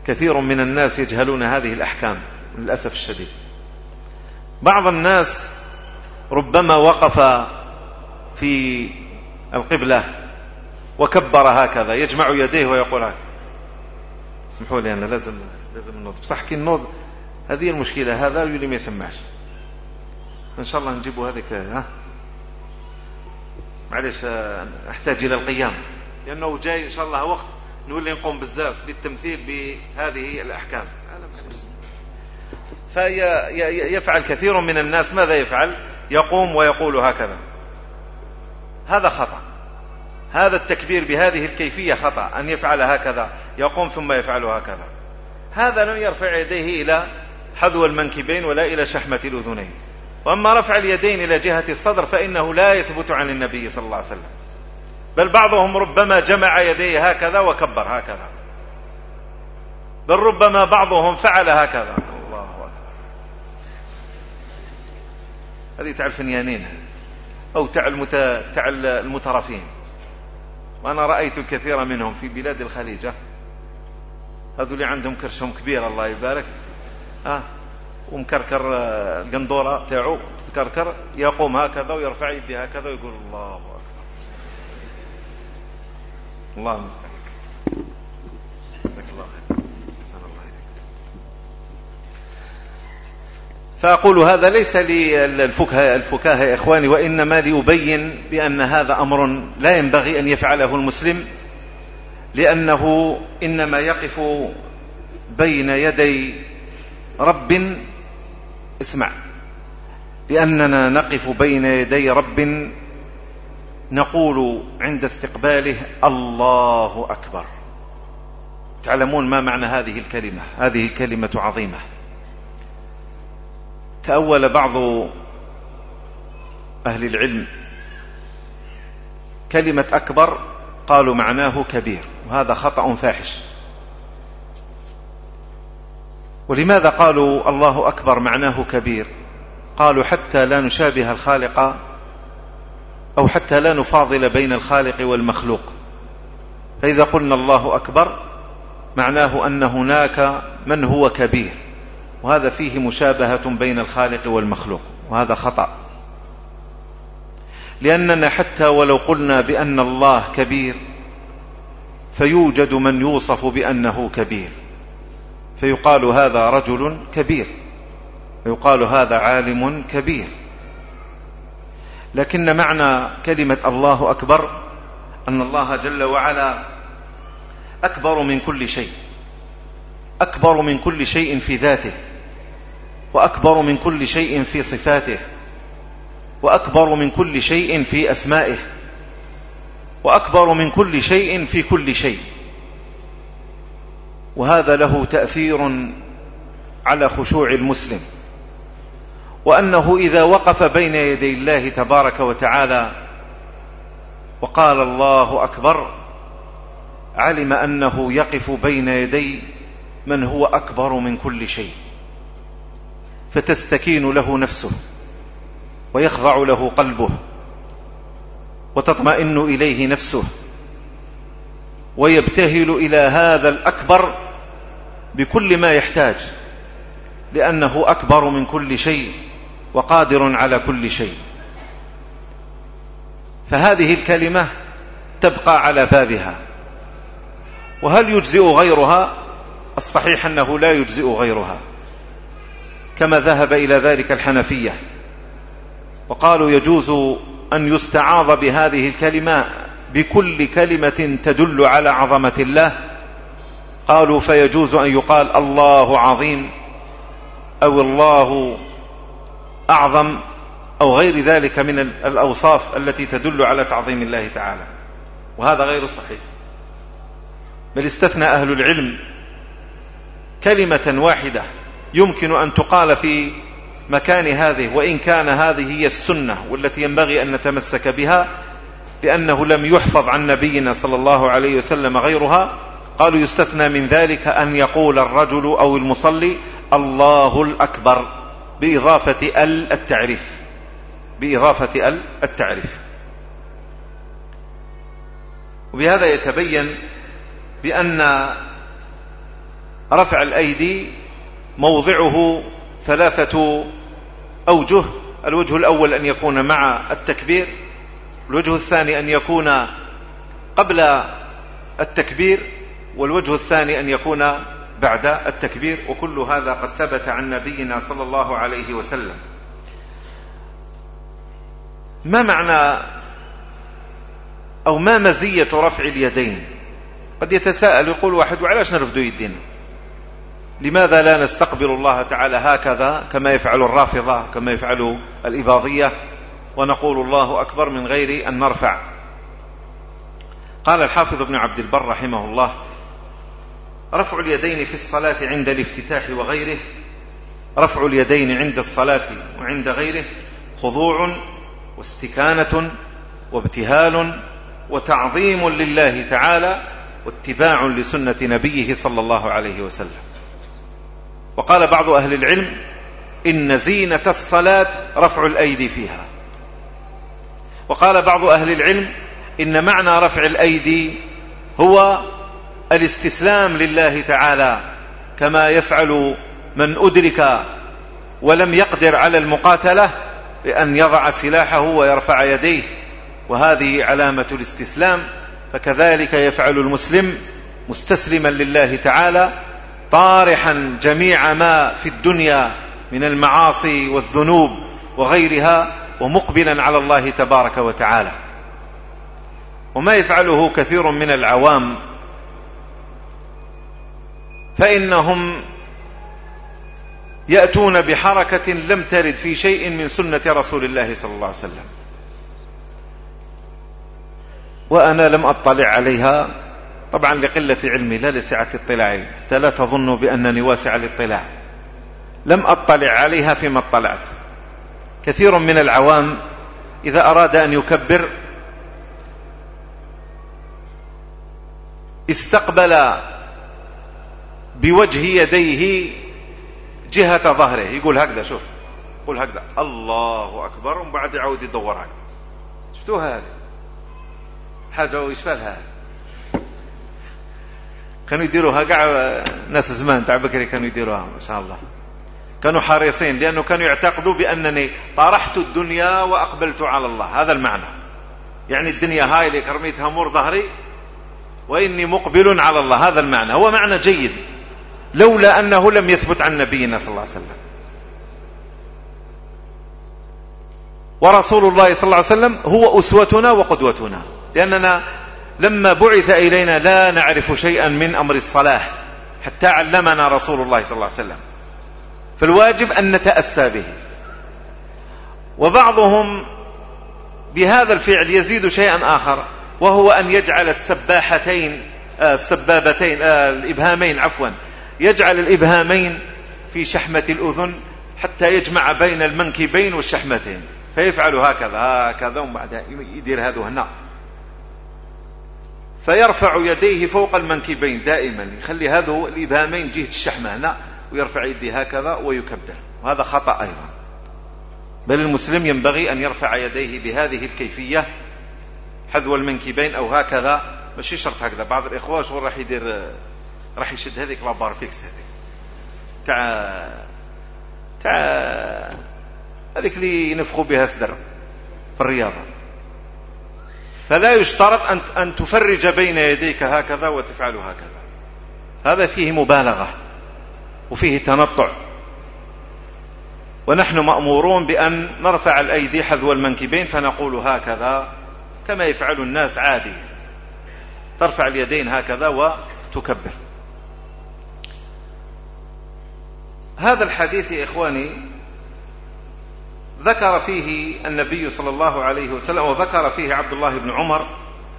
كثير من الناس يجهلون هذه الأحكام للأسف الشديد. بعض الناس ربما وقف في القبلة وكبر هكذا يجمع يديه ويقول هكذا. اسمحوا لي أنا لازم لازم النوض بصح كي النوض هذه المشكلة هذا اللي ما يسمعش إن شاء الله نجيبوا هذيك ها؟ معلش أحتاج إلى القيام. لأنه جاي إن شاء الله وقت نولي نقوم بزاف للتمثيل بهذه الأحكام. فيفعل كثير من الناس. ماذا يفعل؟ يقوم ويقول هكذا. هذا خطأ. هذا التكبير بهذه الكيفية خطأ. أن يفعل هكذا. يقوم ثم يفعل هكذا. هذا لم يرفع يديه إلى حذو المنكبين ولا إلى شحمة الأذنين. وأما رفع اليدين إلى جهة الصدر فإنه لا يثبت عن النبي صلى الله عليه وسلم. بل بعضهم ربما جمع يديه هكذا وكبر هكذا. بل ربما بعضهم فعل هكذا. الله أكبر. هذه تعرف فنيانين أو تع المترفين. وأنا رأيت الكثير منهم في بلاد الخليج. هذول عندهم كرشهم كبير الله يبارك. آه ومكركر القندورة تاعو تكركر يقوم هكذا ويرفع يدي هكذا ويقول الله أكبر. الله المستعان. جزاك الله خير. الله فأقول هذا ليس للفكاهة الفكاهة يا إخواني وإنما ليبين بأن هذا أمر لا ينبغي أن يفعله المسلم. لأنه إنما يقف بين يدي رب اسمع لأننا نقف بين يدي رب نقول عند استقباله الله أكبر. تعلمون ما معنى هذه الكلمة؟ هذه الكلمة عظيمة. تأول بعض أهل العلم كلمة أكبر قالوا معناه كبير وهذا خطأ فاحش. ولماذا قالوا الله أكبر معناه كبير؟ قالوا حتى لا نشابه الخالق أو حتى لا نفاضل بين الخالق والمخلوق. فإذا قلنا الله أكبر معناه أن هناك من هو كبير وهذا فيه مشابهة بين الخالق والمخلوق وهذا خطأ. لأننا حتى ولو قلنا بأن الله كبير فيوجد من يوصف بأنه كبير. فيقال هذا رجل كبير ويقال هذا عالم كبير. لكن معنى كلمة الله أكبر أن الله جل وعلا أكبر من كل شيء أكبر من كل شيء في ذاته وأكبر من كل شيء في صفاته. وأكبر من كل شيء في أسمائه. وأكبر من كل شيء في كل شيء. وهذا له تأثير على خشوع المسلم. وأنه إذا وقف بين يدي الله تبارك وتعالى وقال الله أكبر علم أنه يقف بين يدي من هو أكبر من كل شيء. فتستكين له نفسه. ويخضع له قلبه وتطمئن إليه نفسه ويبتهل إلى هذا الأكبر بكل ما يحتاج لأنه أكبر من كل شيء وقادر على كل شيء. فهذه الكلمة تبقى على بابها. وهل يجزئ غيرها؟ الصحيح أنه لا يجزئ غيرها. كما ذهب إلى ذلك الحنفية. وقالوا يجوز أن يستعاض بهذه الكلمة بكل كلمة تدل على عظمة الله. قالوا فيجوز أن يقال الله عظيم أو الله أعظم أو غير ذلك من الأوصاف التي تدل على تعظيم الله تعالى. وهذا غير صحيح. بل استثنى أهل العلم كلمة واحدة يمكن أن تقال في مكان هذه وإن كان هذه هي السنة والتي ينبغي أن نتمسك بها لأنه لم يحفظ عن نبينا صلى الله عليه وسلم غيرها قالوا يستثنى من ذلك أن يقول الرجل أو المصلي الله الأكبر بإضافة ال التعريف. بإضافة ال التعريف. وبهذا يتبين بأن رفع الأيدي موضعه ثلاثة أوجه. الوجه الأول أن يكون مع التكبير. الوجه الثاني أن يكون قبل التكبير. والوجه الثاني أن يكون بعد التكبير. وكل هذا قد ثبت عن نبينا صلى الله عليه وسلم. ما معنى أو ما مزية رفع اليدين؟ قد يتساءل يقول واحد وعلاش نرفض يدينا؟ لماذا لا نستقبل الله تعالى هكذا كما يفعل الرافضة كما يفعل الإباضية؟ ونقول الله أكبر من غير أن نرفع. قال الحافظ ابن عبد البر رحمه الله رفع اليدين في الصلاة عند الافتتاح وغيره رفع اليدين عند الصلاة وعند غيره خضوع واستكانة وابتهال وتعظيم لله تعالى واتباع لسنة نبيه صلى الله عليه وسلم. وقال بعض أهل العلم إن زينة الصلاة رفع الأيدي فيها. وقال بعض أهل العلم إن معنى رفع الأيدي هو الاستسلام لله تعالى كما يفعل من أدرك ولم يقدر على المقاتلة بأن يضع سلاحه ويرفع يديه وهذه علامة الاستسلام. فكذلك يفعل المسلم مستسلما لله تعالى طارحا جميع ما في الدنيا من المعاصي والذنوب وغيرها ومقبلا على الله تبارك وتعالى. وما يفعله كثير من العوام فإنهم يأتون بحركة لم ترد في شيء من سنة رسول الله صلى الله عليه وسلم. وأنا لم أطلع عليها طبعا لقلة علمي لا لسعة اطلاعي حتى لا تظنوا بأنني واسع الاطلاع. لم أطلع عليها فيما اطلعت. كثير من العوام إذا أراد أن يكبر استقبل بوجه يديه جهة ظهره. يقول هكذا شوف. يقول هكذا. الله أكبر ومن بعد يعود يدور هكذا. شفتوها هذه؟ حاجة ويشفالها كانوا يديروها كاع ناس زمان تاع بكري كانوا يديروها ما شاء الله. كانوا حريصين لأنه كانوا يعتقدوا بأنني طرحت الدنيا وأقبلت على الله. هذا المعنى. يعني الدنيا هاي اللي كرميتها مر ظهري وإني مقبل على الله. هذا المعنى. هو معنى جيد. لولا أنه لم يثبت عن نبينا صلى الله عليه وسلم. ورسول الله صلى الله عليه وسلم هو أسوتنا وقدوتنا. لأننا لما بعث إلينا لا نعرف شيئا من أمر الصلاة حتى علمنا رسول الله صلى الله عليه وسلم. فالواجب أن نتأسى به. وبعضهم بهذا الفعل يزيد شيئا آخر وهو أن يجعل السباحتين آه، السبابتين آه، الإبهامين عفوا يجعل الإبهامين في شحمة الأذن حتى يجمع بين المنكبين والشحمتين فيفعل هكذا هكذا وبعد يدير هذا هنا فيرفع يديه فوق المنكبين دائما يخلي هذا الإبهامين جهة الشحمة هنا ويرفع يديه هكذا ويكبر. وهذا خطأ أيضا. بل المسلم ينبغي أن يرفع يديه بهذه الكيفية حذو المنكبين أو هكذا. ماشي شرط هكذا. بعض الإخوة شغل راح يدير راح يشد هذيك لابار فيكس هذيك. تاع تاع هذيك اللي ينفخوا بها صدر في الرياضة. فلا يشترط أن أن تفرج بين يديك هكذا وتفعل هكذا. هذا فيه مبالغة وفيه تنطع. ونحن مأمورون بأن نرفع الأيدي حذو المنكبين فنقول هكذا كما يفعل الناس عادي. ترفع اليدين هكذا وتكبر. هذا الحديث يا إخواني ذكر فيه النبي صلى الله عليه وسلم وذكر فيه عبد الله بن عمر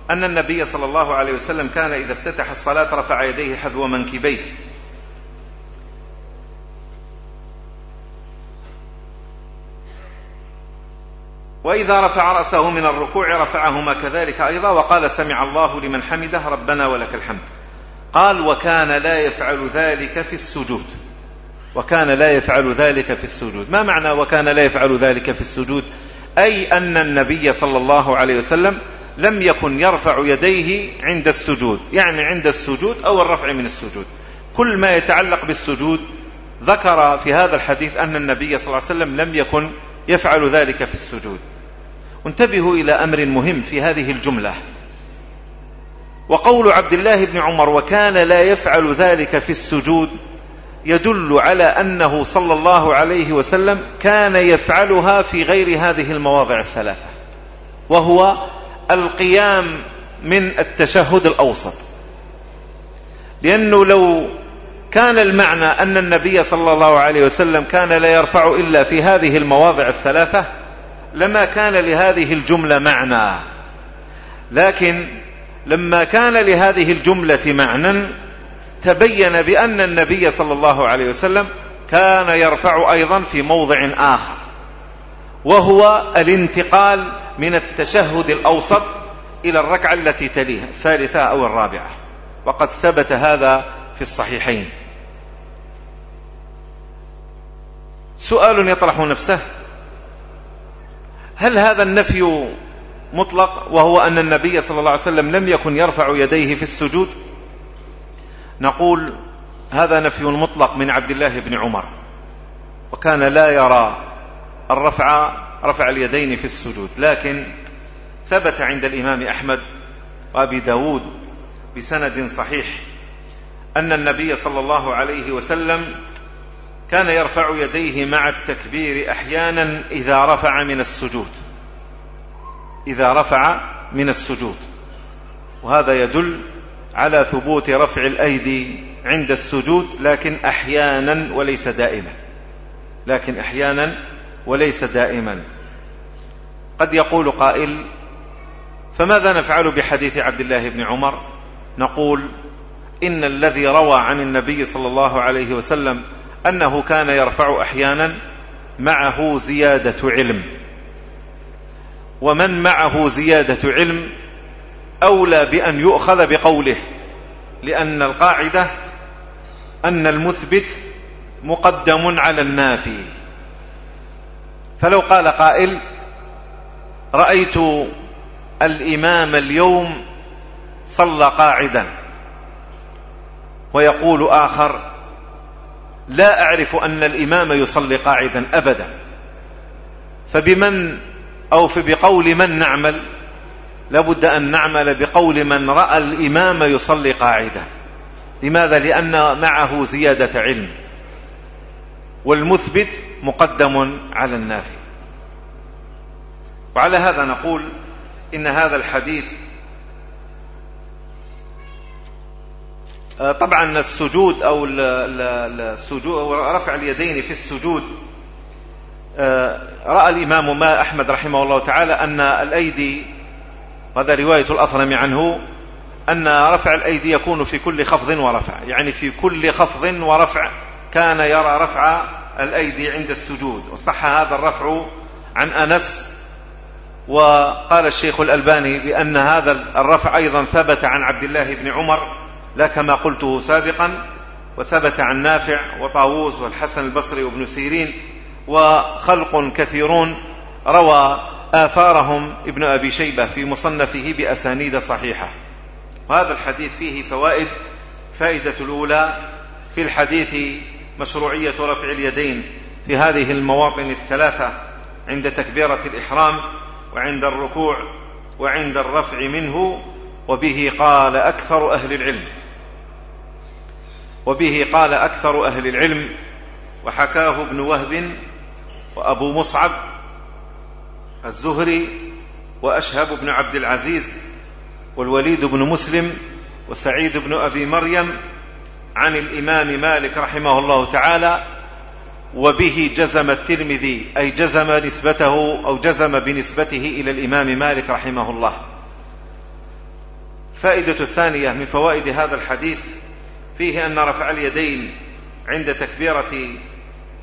أن النبي صلى الله عليه وسلم كان إذا افتتح الصلاة رفع يديه حذو منكبيه. وإذا رفع رأسه من الركوع رفعهما كذلك أيضا وقال سمع الله لمن حمده ربنا ولك الحمد. قال وكان لا يفعل ذلك في السجود. وكان لا يفعل ذلك في السجود. ما معنى وكان لا يفعل ذلك في السجود؟ أي أن النبي صلى الله عليه وسلم لم يكن يرفع يديه عند السجود يعني عند السجود أو الرفع من السجود. كل ما يتعلق بالسجود ذكر في هذا الحديث أن النبي صلى الله عليه وسلم لم يكن يفعل ذلك في السجود. انتبهوا إلى أمر مهم في هذه الجملة. وقول عبد الله بن عمر وكان لا يفعل ذلك في السجود يدل على أنه صلى الله عليه وسلم كان يفعلها في غير هذه المواضع الثلاثة وهو القيام من التشهد الأوسط. لأنه لو كان المعنى أن النبي صلى الله عليه وسلم كان لا يرفع إلا في هذه المواضع الثلاثة لما كان لهذه الجملة معنى. لكن لما كان لهذه الجملة معنى تبين بأن النبي صلى الله عليه وسلم كان يرفع أيضا في موضع آخر وهو الانتقال من التشهد الأوسط إلى الركعة التي تليها الثالثة أو الرابعة وقد ثبت هذا في الصحيحين. سؤال يطرح نفسه هل هذا النفي مطلق وهو أن النبي صلى الله عليه وسلم لم يكن يرفع يديه في السجود؟ نقول هذا نفي مطلق من عبد الله بن عمر وكان لا يرى الرفع رفع اليدين في السجود لكن ثبت عند الإمام أحمد وأبي داود بسند صحيح أن النبي صلى الله عليه وسلم كان يرفع يديه مع التكبير أحيانا إذا رفع من السجود إذا رفع من السجود وهذا يدل على ثبوت رفع الأيدي عند السجود لكن أحيانا وليس دائما. لكن أحيانا وليس دائما. قد يقول قائل فماذا نفعل بحديث عبد الله بن عمر؟ نقول إن الذي روى عن النبي صلى الله عليه وسلم أنه كان يرفع أحيانا معه زيادة علم. ومن معه زيادة علم أولى بأن يؤخذ بقوله لأن القاعدة أن المثبت مقدم على النافي. فلو قال قائل رأيت الإمام اليوم صلى قاعدا ويقول آخر لا أعرف أن الإمام يصلي قاعدا أبدا. فبمن أو فبقول من نعمل؟ لابد أن نعمل بقول من رأى الإمام يصلي قاعدا لماذا؟ لأن معه زيادة علم. والمثبت مقدم على النافي. وعلى هذا نقول إن هذا الحديث آه، طبعا السجود أو السجود رفع اليدين في السجود آه، رأى الإمام ما أحمد رحمه الله تعالى أن الأيدي هذا رواية الأثرم عنه أن رفع الأيدي يكون في كل خفض ورفع يعني في كل خفض ورفع كان يرى رفع الأيدي عند السجود وصح هذا الرفع عن أنس وقال الشيخ الألباني بأن هذا الرفع أيضا ثبت عن عبد الله بن عمر لا كما قلته سابقا وثبت عن نافع وطاووس والحسن البصري وابن سيرين وخلق كثيرون روى آثارهم ابن أبي شيبة في مصنفه بأسانيد صحيحة. وهذا الحديث فيه فوائد. فائدة الأولى في الحديث مشروعية رفع اليدين في هذه المواطن الثلاثة عند تكبيرة الإحرام وعند الركوع وعند الرفع منه وبه قال أكثر أهل العلم. وبه قال أكثر أهل العلم وحكاه ابن وهب وأبو مصعب الزهري وأشهب بن عبد العزيز والوليد بن مسلم وسعيد بن أبي مريم عن الإمام مالك رحمه الله تعالى وبه جزم الترمذي أي جزم نسبته أو جزم بنسبته إلى الإمام مالك رحمه الله. فائدة الثانية من فوائد هذا الحديث فيه أن رفع اليدين عند تكبيرة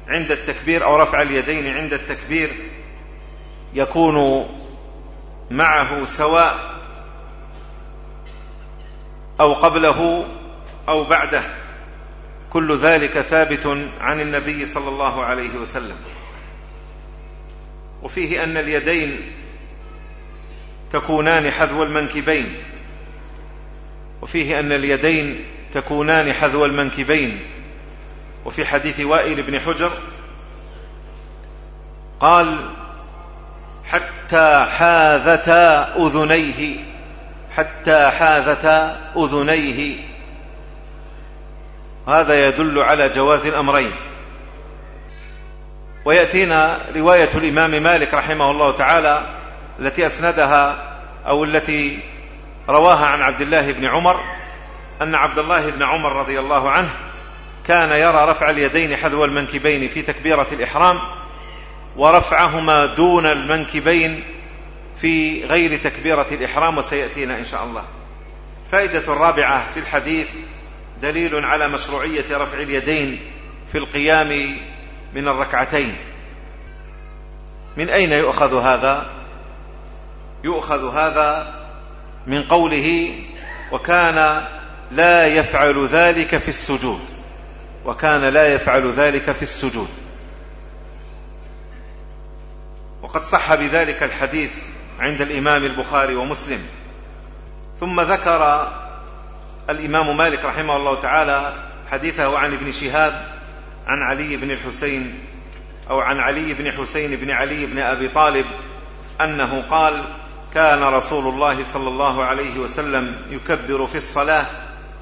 عند التكبير أو رفع اليدين عند التكبير يكون معه سواء أو قبله أو بعده. كل ذلك ثابت عن النبي صلى الله عليه وسلم. وفيه أن اليدين تكونان حذو المنكبين. وفيه أن اليدين تكونان حذو المنكبين. وفي حديث وائل بن حجر قال حتى حاذتا أذنيه. حتى حاذتا أذنيه. هذا يدل على جواز الأمرين. ويأتينا رواية الإمام مالك رحمه الله تعالى التي أسندها أو التي رواها عن عبد الله بن عمر أن عبد الله بن عمر رضي الله عنه كان يرى رفع اليدين حذو المنكبين في تكبيرة الإحرام ورفعهما دون المنكبين في غير تكبيرة الإحرام وسيأتينا إن شاء الله. فائدة الرابعة في الحديث دليل على مشروعية رفع اليدين في القيام من الركعتين. من أين يؤخذ هذا؟ يؤخذ هذا من قوله وكان لا يفعل ذلك في السجود وكان لا يفعل ذلك في السجود. وقد صح بذلك الحديث عند الإمام البخاري ومسلم. ثم ذكر الإمام مالك رحمه الله تعالى حديثه عن ابن شهاب عن علي بن الحسين أو عن علي بن حسين بن علي بن أبي طالب أنه قال كان رسول الله صلى الله عليه وسلم يكبر في الصلاة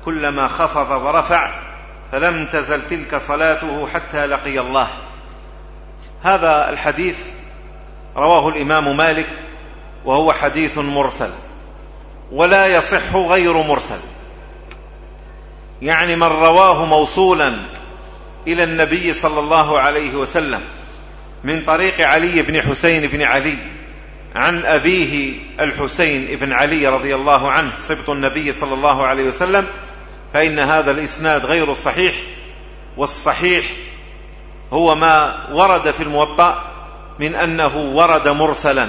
كلما خفض ورفع فلم تزل تلك صلاته حتى لقي الله. هذا الحديث رواه الإمام مالك وهو حديث مرسل ولا يصح غير مرسل. يعني من رواه موصولا إلى النبي صلى الله عليه وسلم من طريق علي بن حسين بن علي عن أبيه الحسين بن علي رضي الله عنه سبط النبي صلى الله عليه وسلم فإن هذا الإسناد غير صحيح والصحيح هو ما ورد في الموطأ من أنه ورد مرسلا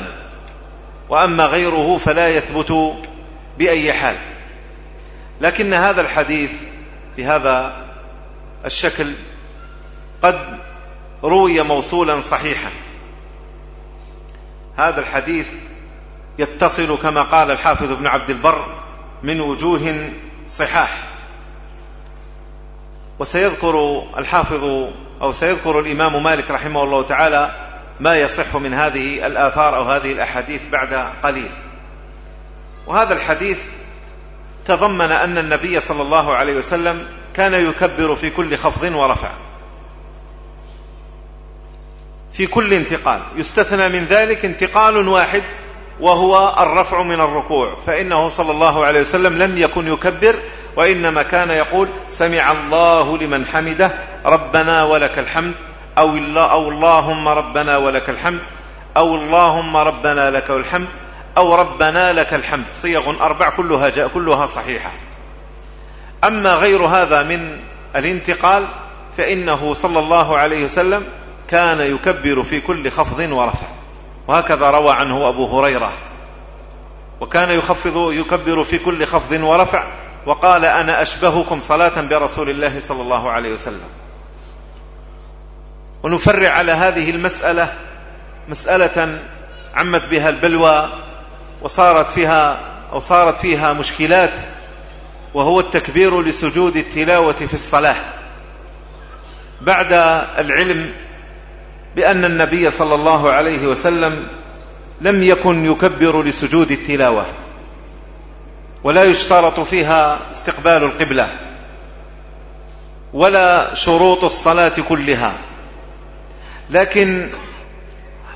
وأما غيره فلا يثبت بأي حال. لكن هذا الحديث بهذا الشكل قد روي موصولا صحيحا. هذا الحديث يتصل كما قال الحافظ ابن عبد البر من وجوه صحاح. وسيذكر الحافظ أو سيذكر الإمام مالك رحمه الله تعالى ما يصح من هذه الآثار أو هذه الأحاديث بعد قليل. وهذا الحديث تضمن أن النبي صلى الله عليه وسلم كان يكبر في كل خفض ورفع. في كل انتقال. يستثنى من ذلك انتقال واحد وهو الرفع من الركوع. فإنه صلى الله عليه وسلم لم يكن يكبر وإنما كان يقول سمع الله لمن حمده ربنا ولك الحمد أو, الله أو اللهم ربنا ولك الحمد أو اللهم ربنا لك الحمد أو ربنا لك الحمد. صيغ أربع كلها, جاء كلها صحيحة. أما غير هذا من الانتقال فإنه صلى الله عليه وسلم كان يكبر في كل خفض ورفع. وهكذا روى عنه أبو هريرة. وكان يخفض يكبر في كل خفض ورفع وقال أنا أشبهكم صلاة برسول الله صلى الله عليه وسلم. ونفرع على هذه المسألة مسألة عمت بها البلوى وصارت فيها أو صارت فيها مشكلات وهو التكبير لسجود التلاوة في الصلاة. بعد العلم بأن النبي صلى الله عليه وسلم لم يكن يكبر لسجود التلاوة ولا يشترط فيها استقبال القبلة ولا شروط الصلاة كلها. لكن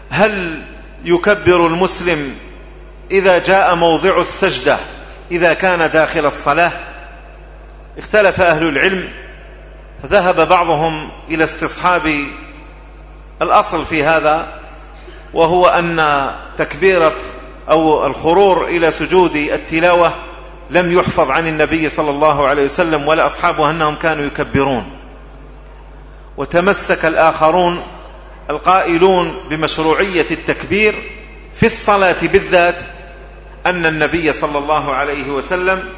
هل يكبر المسلم إذا جاء موضع السجدة إذا كان داخل الصلاة؟ اختلف أهل العلم ذهب بعضهم إلى استصحاب الأصل في هذا وهو أن تكبيرة أو الخرور إلى سجود التلاوة لم يحفظ عن النبي صلى الله عليه وسلم ولا أصحابه أنهم كانوا يكبرون. وتمسك الآخرون القائلون بمشروعية التكبير في الصلاة بالذات أن النبي صلى الله عليه وسلم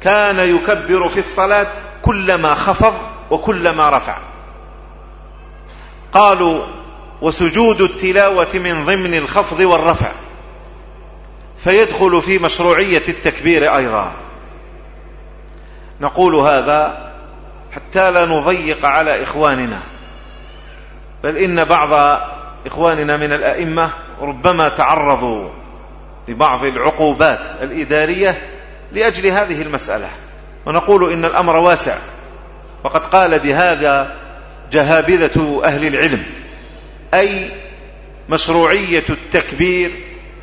كان يكبر في الصلاة كلما خفض وكلما رفع. قالوا وسجود التلاوة من ضمن الخفض والرفع. فيدخل في مشروعية التكبير أيضا. نقول هذا حتى لا نضيق على إخواننا. بل إن بعض إخواننا من الأئمة ربما تعرضوا لبعض العقوبات الإدارية لأجل هذه المسألة. ونقول إن الأمر واسع. وقد قال بهذا جهابذة أهل العلم أي مشروعية التكبير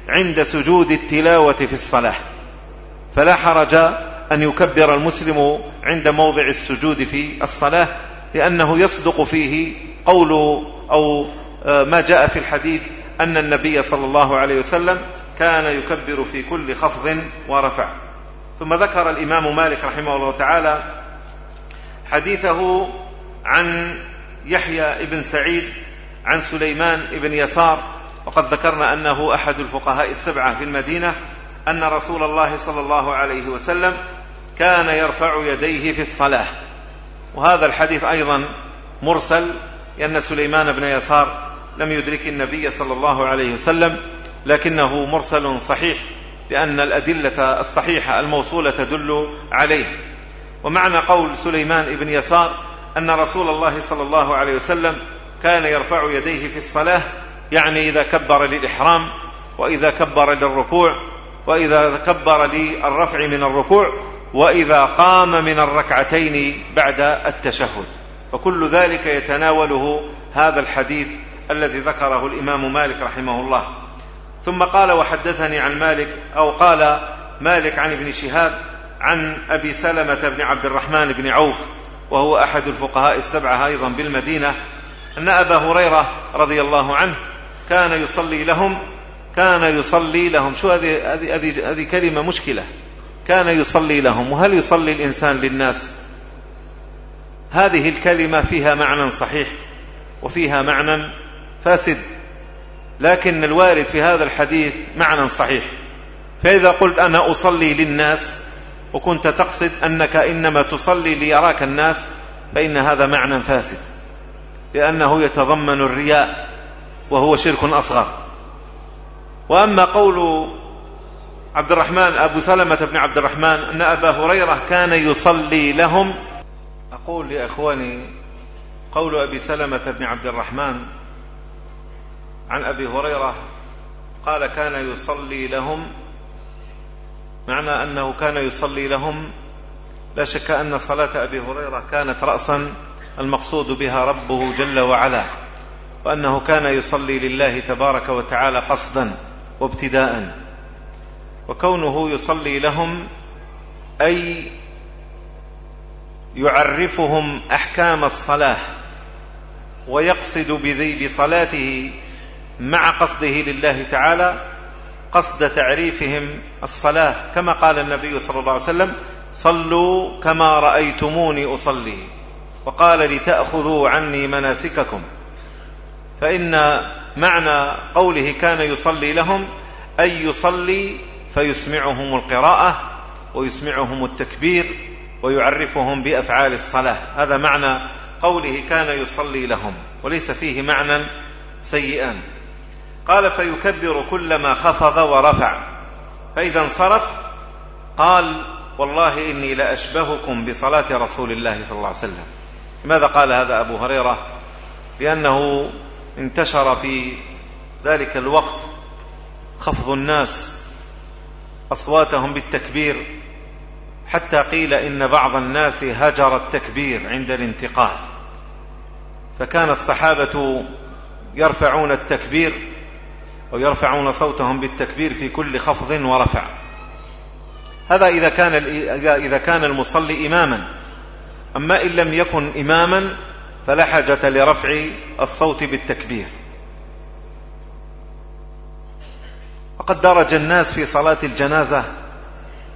عند سجود التلاوة في الصلاة. فلا حرج أن يكبر المسلم عند موضع السجود في الصلاة لأنه يصدق فيه قول أو آه، ما جاء في الحديث أن النبي صلى الله عليه وسلم كان يكبر في كل خفض ورفع. ثم ذكر الإمام مالك رحمه الله تعالى حديثه عن يحيى بن سعيد عن سليمان بن يسار وقد ذكرنا أنه أحد الفقهاء السبعة في المدينة أن رسول الله صلى الله عليه وسلم كان يرفع يديه في الصلاة. وهذا الحديث أيضا مرسل لأن سليمان بن يسار لم يدرك النبي صلى الله عليه وسلم لكنه مرسل صحيح لأن الأدلة الصحيحة الموصولة تدل عليه. ومعنى قول سليمان بن يسار أن رسول الله صلى الله عليه وسلم كان يرفع يديه في الصلاة يعني إذا كبر للإحرام وإذا كبر للركوع وإذا كبر للرفع من الركوع وإذا قام من الركعتين بعد التشهد. فكل ذلك يتناوله هذا الحديث الذي ذكره الإمام مالك رحمه الله. ثم قال وحدثني عن مالك أو قال مالك عن ابن شهاب عن أبي سلمة بن عبد الرحمن بن عوف وهو أحد الفقهاء السبعة أيضا بالمدينة أن أبا هريرة رضي الله عنه كان يصلي لهم كان يصلي لهم. شو هذه هذه هذه كلمة مشكلة. كان يصلي لهم. وهل يصلي الإنسان للناس؟ هذه الكلمة فيها معنى صحيح وفيها معنى فاسد لكن الوارد في هذا الحديث معنى صحيح. فإذا قلت أنا أصلي للناس وكنت تقصد أنك إنما تصلي ليراك الناس فإن هذا معنى فاسد لأنه يتضمن الرياء وهو شرك أصغر. وأما قول عبد الرحمن أبو سلمة بن عبد الرحمن أن أبا هريرة كان يصلي لهم أقول لأخواني قول أبي سلمة بن عبد الرحمن عن أبي هريرة قال كان يصلي لهم معنى أنه كان يصلي لهم لا شك أن صلاة أبي هريرة كانت رأسا المقصود بها ربه جل وعلا وأنه كان يصلي لله تبارك وتعالى قصدا وابتداء وكونه يصلي لهم أي يعرفهم أحكام الصلاة ويقصد بذي بصلاته مع قصده لله تعالى قصد تعريفهم الصلاة كما قال النبي صلى الله عليه وسلم صلوا كما رأيتموني أصلي وقال لتأخذوا عني مناسككم فإن معنى قوله كان يصلي لهم أي يصلي فيسمعهم القراءة ويسمعهم التكبير ويعرفهم بأفعال الصلاة. هذا معنى قوله كان يصلي لهم وليس فيه معنى سيئا. قال فيكبر كلما خفض ورفع. فإذا انصرف قال والله إني لأشبهكم بصلاة رسول الله صلى الله عليه وسلم. لماذا قال هذا أبو هريرة؟ لأنه انتشر في ذلك الوقت خفض الناس أصواتهم بالتكبير. حتى قيل إن بعض الناس هجر التكبير عند الانتقال. فكان الصحابة يرفعون التكبير ويرفعون صوتهم بالتكبير في كل خفض ورفع. هذا إذا كان إذا كان المصلي إماما. أما إن لم يكن إماما فلا حاجة لرفع الصوت بالتكبير. وقد درج الناس في صلاة الجنازة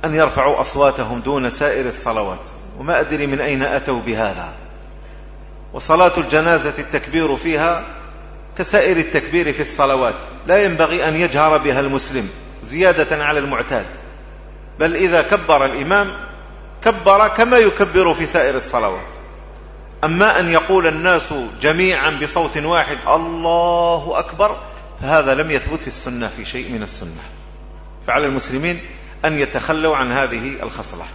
أن يرفعوا أصواتهم دون سائر الصلوات. وما أدري من أين أتوا بهذا. وصلاة الجنازة التكبير فيها كسائر التكبير في الصلوات. لا ينبغي أن يجهر بها المسلم زيادة على المعتاد. بل إذا كبر الإمام كبر كما يكبر في سائر الصلوات. أما أن يقول الناس جميعا بصوت واحد الله أكبر فهذا لم يثبت في السنة في شيء من السنة. فعلى المسلمين أن يتخلوا عن هذه الخصلة.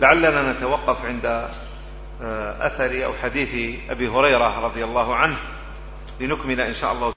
لعلنا نتوقف عند آه، أثر أو حديث أبي هريرة رضي الله عنه لنكمل إن شاء الله